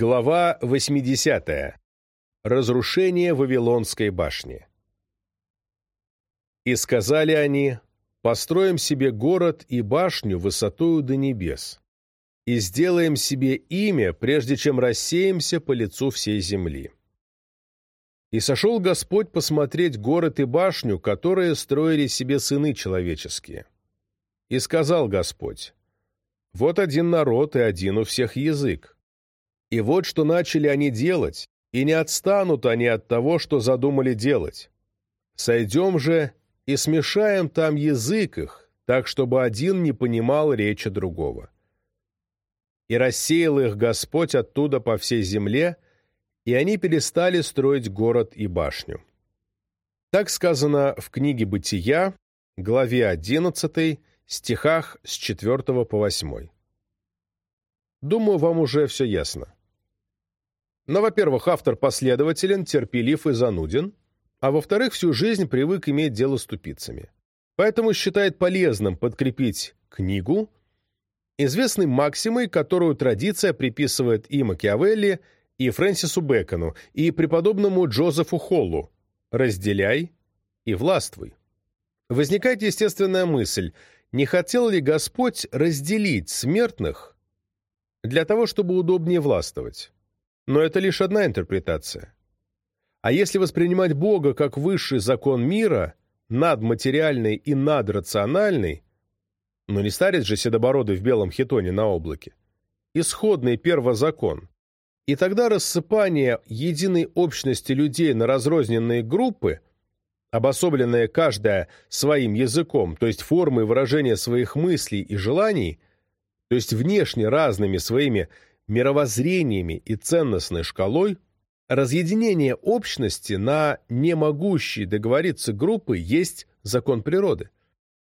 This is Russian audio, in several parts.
Глава 80. Разрушение Вавилонской башни. «И сказали они, построим себе город и башню высотою до небес, и сделаем себе имя, прежде чем рассеемся по лицу всей земли. И сошел Господь посмотреть город и башню, которые строили себе сыны человеческие. И сказал Господь, вот один народ и один у всех язык, и вот что начали они делать, и не отстанут они от того, что задумали делать. Сойдем же и смешаем там язык их, так, чтобы один не понимал речи другого. И рассеял их Господь оттуда по всей земле, и они перестали строить город и башню. Так сказано в книге «Бытия», главе 11, стихах с 4 по 8. Думаю, вам уже все ясно. Но, во-первых, автор последователен, терпелив и зануден, а во-вторых, всю жизнь привык иметь дело с тупицами. Поэтому считает полезным подкрепить книгу известной максимой, которую традиция приписывает и Макиавелли, и Фрэнсису Бэкону, и преподобному Джозефу Холлу «разделяй и властвуй». Возникает естественная мысль, не хотел ли Господь разделить смертных для того, чтобы удобнее властвовать? Но это лишь одна интерпретация. А если воспринимать Бога как высший закон мира, надматериальный и надрациональный, но не старец же седобородый в белом хитоне на облаке, исходный первозакон, и тогда рассыпание единой общности людей на разрозненные группы, обособленные каждая своим языком, то есть формой выражения своих мыслей и желаний, то есть внешне разными своими мировоззрениями и ценностной шкалой, разъединение общности на не могущие договориться группы есть закон природы.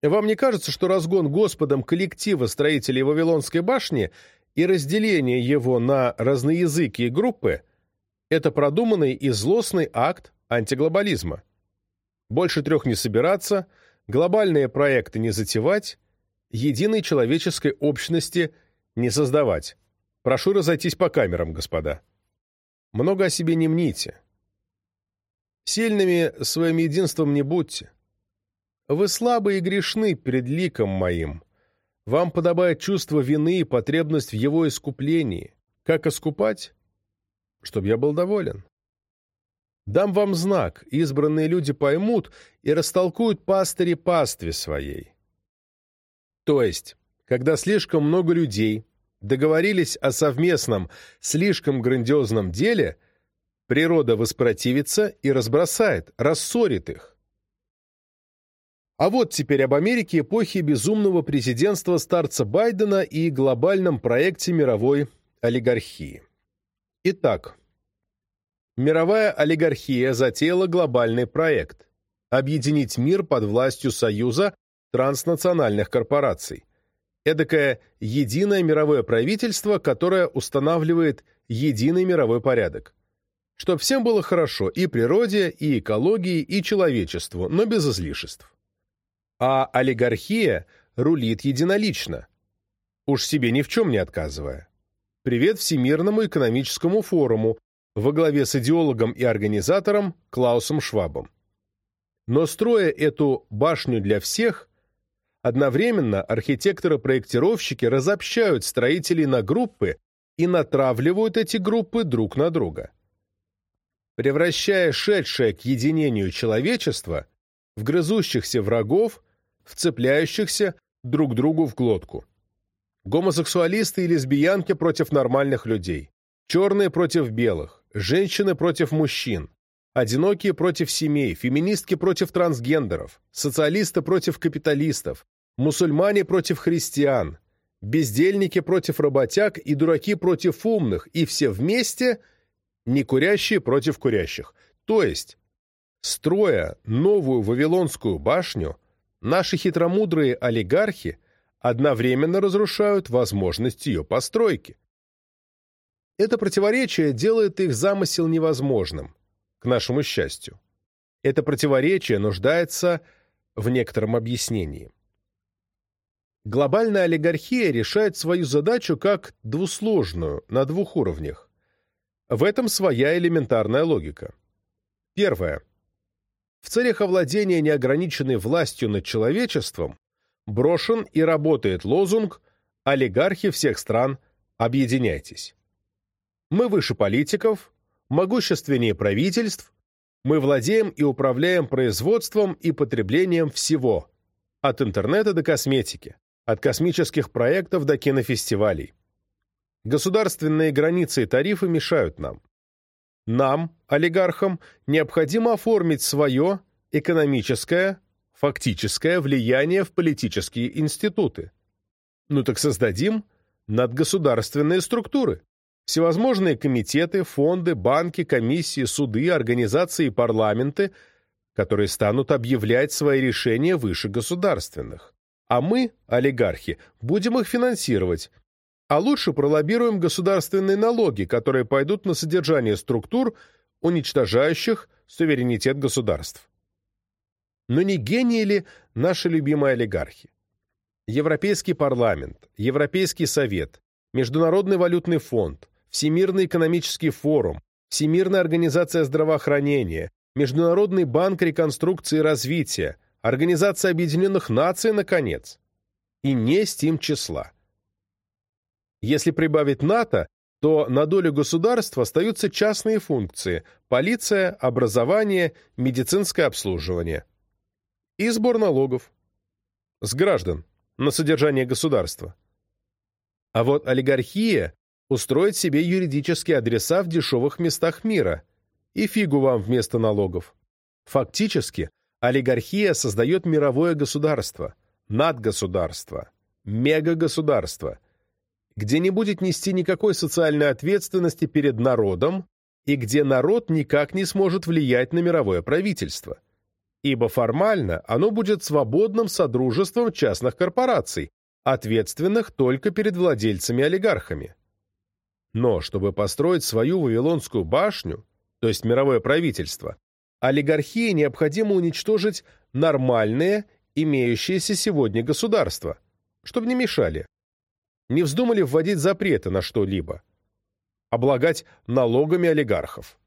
Вам не кажется, что разгон Господом коллектива строителей Вавилонской башни и разделение его на разноязыкие группы – это продуманный и злостный акт антиглобализма? Больше трех не собираться, глобальные проекты не затевать, единой человеческой общности не создавать. Прошу разойтись по камерам, господа. Много о себе не мните. Сильными своим единством не будьте. Вы слабы и грешны перед ликом моим. Вам подобает чувство вины и потребность в его искуплении. Как искупать? Чтоб я был доволен. Дам вам знак, избранные люди поймут и растолкуют пастыри пастве своей. То есть, когда слишком много людей договорились о совместном, слишком грандиозном деле, природа воспротивится и разбросает, рассорит их. А вот теперь об Америке эпохи безумного президентства старца Байдена и глобальном проекте мировой олигархии. Итак, мировая олигархия затеяла глобальный проект – объединить мир под властью союза транснациональных корпораций эдакое единое мировое правительство, которое устанавливает единый мировой порядок. Чтоб всем было хорошо и природе, и экологии, и человечеству, но без излишеств. А олигархия рулит единолично, уж себе ни в чем не отказывая. Привет Всемирному экономическому форуму во главе с идеологом и организатором Клаусом Швабом. Но строя эту башню для всех, Одновременно архитекторы-проектировщики разобщают строителей на группы и натравливают эти группы друг на друга. Превращая шедшее к единению человечества в грызущихся врагов, вцепляющихся друг другу в глотку. Гомосексуалисты и лесбиянки против нормальных людей, черные против белых, женщины против мужчин, Одинокие против семей, феминистки против трансгендеров, социалисты против капиталистов, мусульмане против христиан, бездельники против работяг и дураки против умных, и все вместе некурящие против курящих. То есть, строя новую Вавилонскую башню, наши хитромудрые олигархи одновременно разрушают возможность ее постройки. Это противоречие делает их замысел невозможным к нашему счастью. Это противоречие нуждается в некотором объяснении. Глобальная олигархия решает свою задачу как двусложную, на двух уровнях. В этом своя элементарная логика. Первое. В целях овладения неограниченной властью над человечеством брошен и работает лозунг «Олигархи всех стран, объединяйтесь». Мы выше политиков, могущественнее правительств, мы владеем и управляем производством и потреблением всего, от интернета до косметики, от космических проектов до кинофестивалей. Государственные границы и тарифы мешают нам. Нам, олигархам, необходимо оформить свое экономическое, фактическое влияние в политические институты. Ну так создадим надгосударственные структуры. Всевозможные комитеты, фонды, банки, комиссии, суды, организации и парламенты, которые станут объявлять свои решения выше государственных. А мы, олигархи, будем их финансировать, а лучше пролоббируем государственные налоги, которые пойдут на содержание структур, уничтожающих суверенитет государств. Но не гении ли наши любимые олигархи? Европейский парламент, Европейский совет, Международный валютный фонд, Всемирный экономический форум, Всемирная организация здравоохранения, Международный банк реконструкции и развития, Организация Объединенных Наций, наконец. И не с тем числа. Если прибавить НАТО, то на долю государства остаются частные функции – полиция, образование, медицинское обслуживание. И сбор налогов. С граждан на содержание государства. А вот олигархия устроит себе юридические адреса в дешевых местах мира. И фигу вам вместо налогов. Фактически, олигархия создает мировое государство, надгосударство, мегагосударство – где не будет нести никакой социальной ответственности перед народом и где народ никак не сможет влиять на мировое правительство. Ибо формально оно будет свободным содружеством частных корпораций, ответственных только перед владельцами-олигархами. Но чтобы построить свою Вавилонскую башню, то есть мировое правительство, олигархии необходимо уничтожить нормальные, имеющиеся сегодня государства, чтобы не мешали, не вздумали вводить запреты на что-либо, облагать налогами олигархов.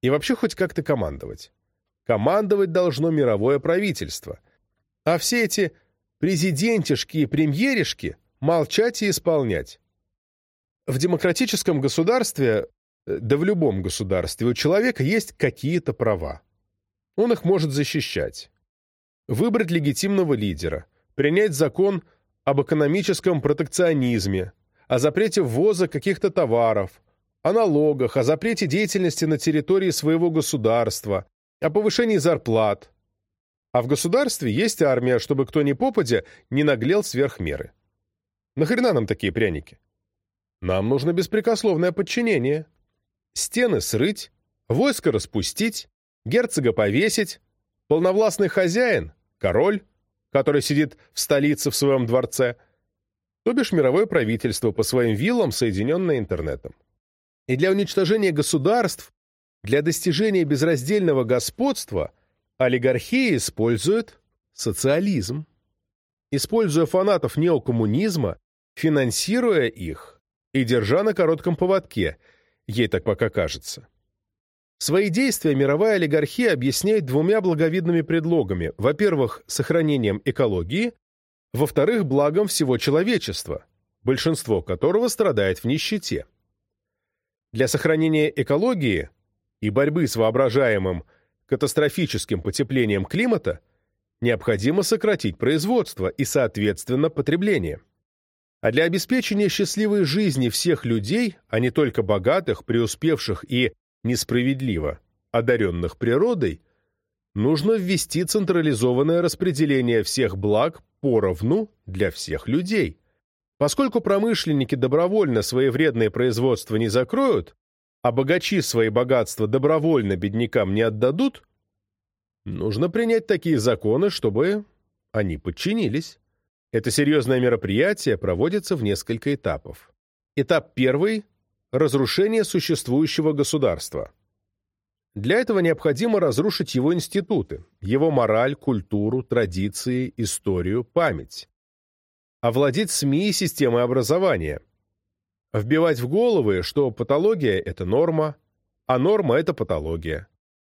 И вообще хоть как-то командовать. Командовать должно мировое правительство. А все эти президентишки и премьеришки молчать и исполнять. В демократическом государстве, э, да в любом государстве, у человека есть какие-то права. Он их может защищать. Выбрать легитимного лидера, принять закон об экономическом протекционизме, о запрете ввоза каких-то товаров, о налогах, о запрете деятельности на территории своего государства, о повышении зарплат. А в государстве есть армия, чтобы кто ни попадя не наглел сверх меры. Нахрена нам такие пряники? Нам нужно беспрекословное подчинение. Стены срыть, войско распустить, герцога повесить, полновластный хозяин, король, который сидит в столице в своем дворце, то бишь мировое правительство по своим виллам, соединенное интернетом. И для уничтожения государств, для достижения безраздельного господства олигархия использует социализм. Используя фанатов неокоммунизма, финансируя их и держа на коротком поводке, ей так пока кажется. Свои действия мировая олигархия объясняет двумя благовидными предлогами. Во-первых, сохранением экологии, во-вторых, благом всего человечества, большинство которого страдает в нищете. Для сохранения экологии и борьбы с воображаемым катастрофическим потеплением климата необходимо сократить производство и, соответственно, потребление. А для обеспечения счастливой жизни всех людей, а не только богатых, преуспевших и несправедливо одаренных природой, нужно ввести централизованное распределение всех благ поровну для всех людей. Поскольку промышленники добровольно свои вредные производства не закроют, а богачи свои богатства добровольно беднякам не отдадут, нужно принять такие законы, чтобы они подчинились. Это серьезное мероприятие проводится в несколько этапов. Этап первый разрушение существующего государства. Для этого необходимо разрушить его институты, его мораль, культуру, традиции, историю, память. Овладеть СМИ и системой образования. Вбивать в головы, что патология – это норма, а норма – это патология.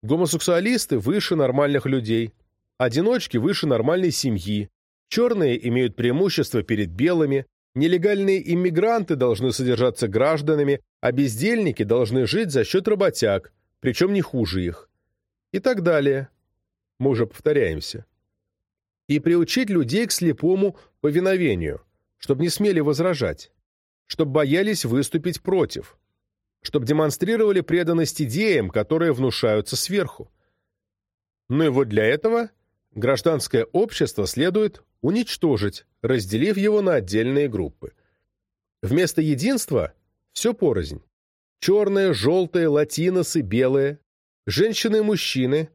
Гомосексуалисты выше нормальных людей, одиночки выше нормальной семьи, черные имеют преимущество перед белыми, нелегальные иммигранты должны содержаться гражданами, а бездельники должны жить за счет работяг, причем не хуже их. И так далее. Мы уже повторяемся. И приучить людей к слепому повиновению, чтобы не смели возражать, чтобы боялись выступить против, чтобы демонстрировали преданность идеям, которые внушаются сверху. Ну и вот для этого гражданское общество следует уничтожить, разделив его на отдельные группы. Вместо единства все порознь. Черные, желтые, латиносы, белые, женщины и мужчины,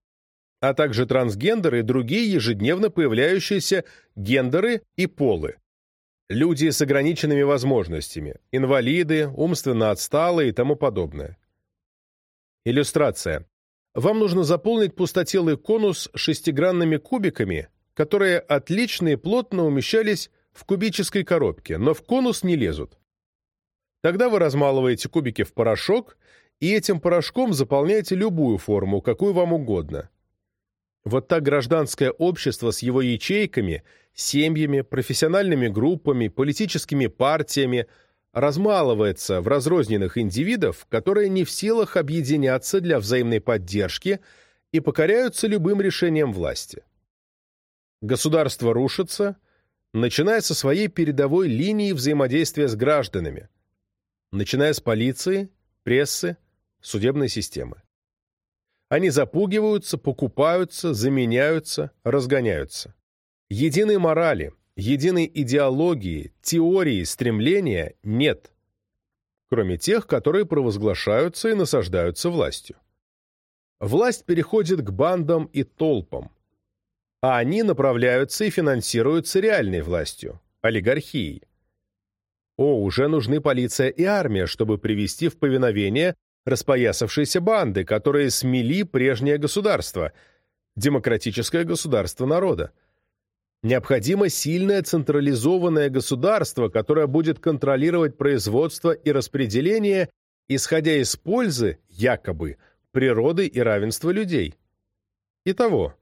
а также трансгендеры и другие ежедневно появляющиеся гендеры и полы. Люди с ограниченными возможностями, инвалиды, умственно отсталые и тому подобное. Иллюстрация. Вам нужно заполнить пустотелый конус шестигранными кубиками, которые отлично и плотно умещались в кубической коробке, но в конус не лезут. Тогда вы размалываете кубики в порошок и этим порошком заполняете любую форму, какую вам угодно. Вот так гражданское общество с его ячейками, семьями, профессиональными группами, политическими партиями размалывается в разрозненных индивидов, которые не в силах объединяться для взаимной поддержки и покоряются любым решениям власти. Государство рушится, начиная со своей передовой линии взаимодействия с гражданами, начиная с полиции, прессы, судебной системы. Они запугиваются, покупаются, заменяются, разгоняются. Единой морали, единой идеологии, теории, стремления нет, кроме тех, которые провозглашаются и насаждаются властью. Власть переходит к бандам и толпам, а они направляются и финансируются реальной властью, олигархией. О, уже нужны полиция и армия, чтобы привести в повиновение распоясавшиеся банды, которые смели прежнее государство, демократическое государство народа. Необходимо сильное централизованное государство, которое будет контролировать производство и распределение, исходя из пользы, якобы, природы и равенства людей. Итого,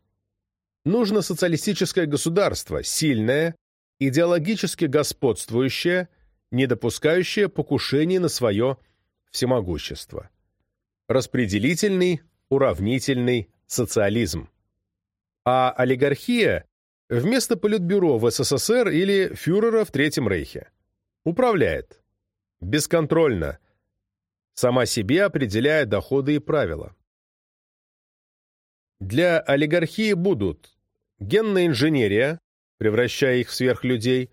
нужно социалистическое государство, сильное, идеологически господствующее, не допускающее покушений на свое всемогущество. Распределительный, уравнительный социализм. А олигархия вместо политбюро в СССР или фюрера в Третьем Рейхе. Управляет. Бесконтрольно. Сама себе определяя доходы и правила. Для олигархии будут генная инженерия, превращая их в сверхлюдей,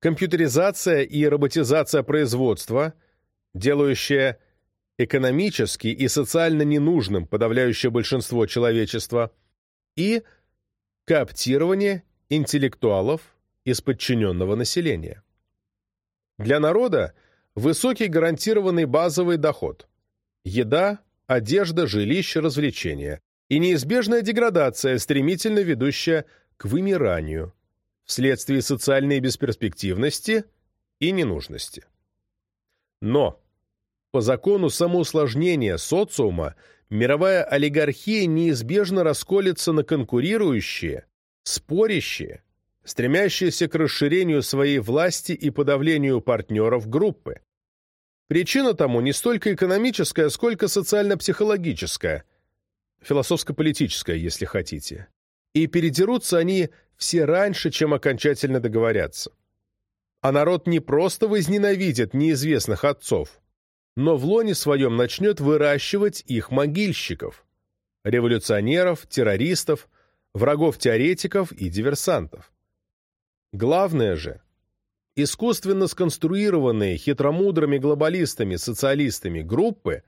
компьютеризация и роботизация производства – делающее экономически и социально ненужным подавляющее большинство человечества, и кооптирование интеллектуалов из подчиненного населения. Для народа высокий гарантированный базовый доход, еда, одежда, жилище, развлечения и неизбежная деградация, стремительно ведущая к вымиранию вследствие социальной бесперспективности и ненужности. Но по закону самоусложнения социума мировая олигархия неизбежно расколется на конкурирующие, спорящие, стремящиеся к расширению своей власти и подавлению партнеров группы. Причина тому не столько экономическая, сколько социально-психологическая, философско-политическая, если хотите. И передерутся они все раньше, чем окончательно договорятся а народ не просто возненавидит неизвестных отцов, но в лоне своем начнет выращивать их могильщиков, революционеров, террористов, врагов теоретиков и диверсантов. Главное же, искусственно сконструированные хитромудрыми глобалистами, социалистами группы,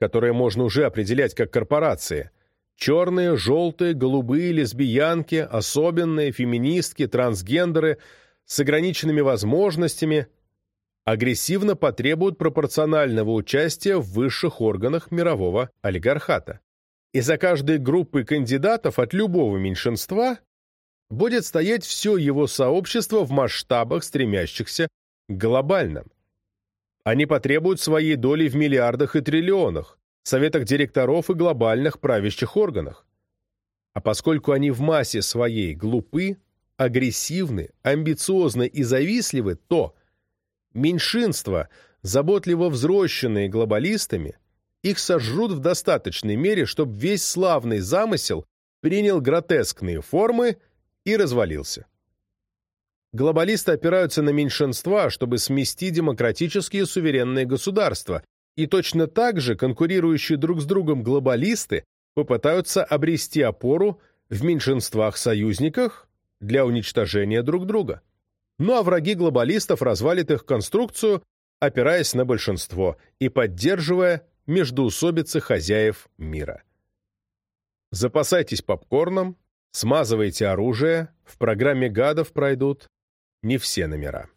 которые можно уже определять как корпорации, черные, желтые, голубые, лесбиянки, особенные, феминистки, трансгендеры – с ограниченными возможностями агрессивно потребуют пропорционального участия в высших органах мирового олигархата. И за каждой группой кандидатов от любого меньшинства будет стоять все его сообщество в масштабах, стремящихся к глобальным. Они потребуют своей доли в миллиардах и триллионах, советах директоров и глобальных правящих органах. А поскольку они в массе своей глупы, агрессивны, амбициозны и завистливы, то меньшинство, заботливо взрощенные глобалистами, их сожрут в достаточной мере, чтобы весь славный замысел принял гротескные формы и развалился. Глобалисты опираются на меньшинства, чтобы смести демократические суверенные государства, и точно так же конкурирующие друг с другом глобалисты попытаются обрести опору в меньшинствах-союзниках для уничтожения друг друга. Ну а враги глобалистов развалят их конструкцию, опираясь на большинство и поддерживая междоусобицы хозяев мира. Запасайтесь попкорном, смазывайте оружие, в программе гадов пройдут не все номера.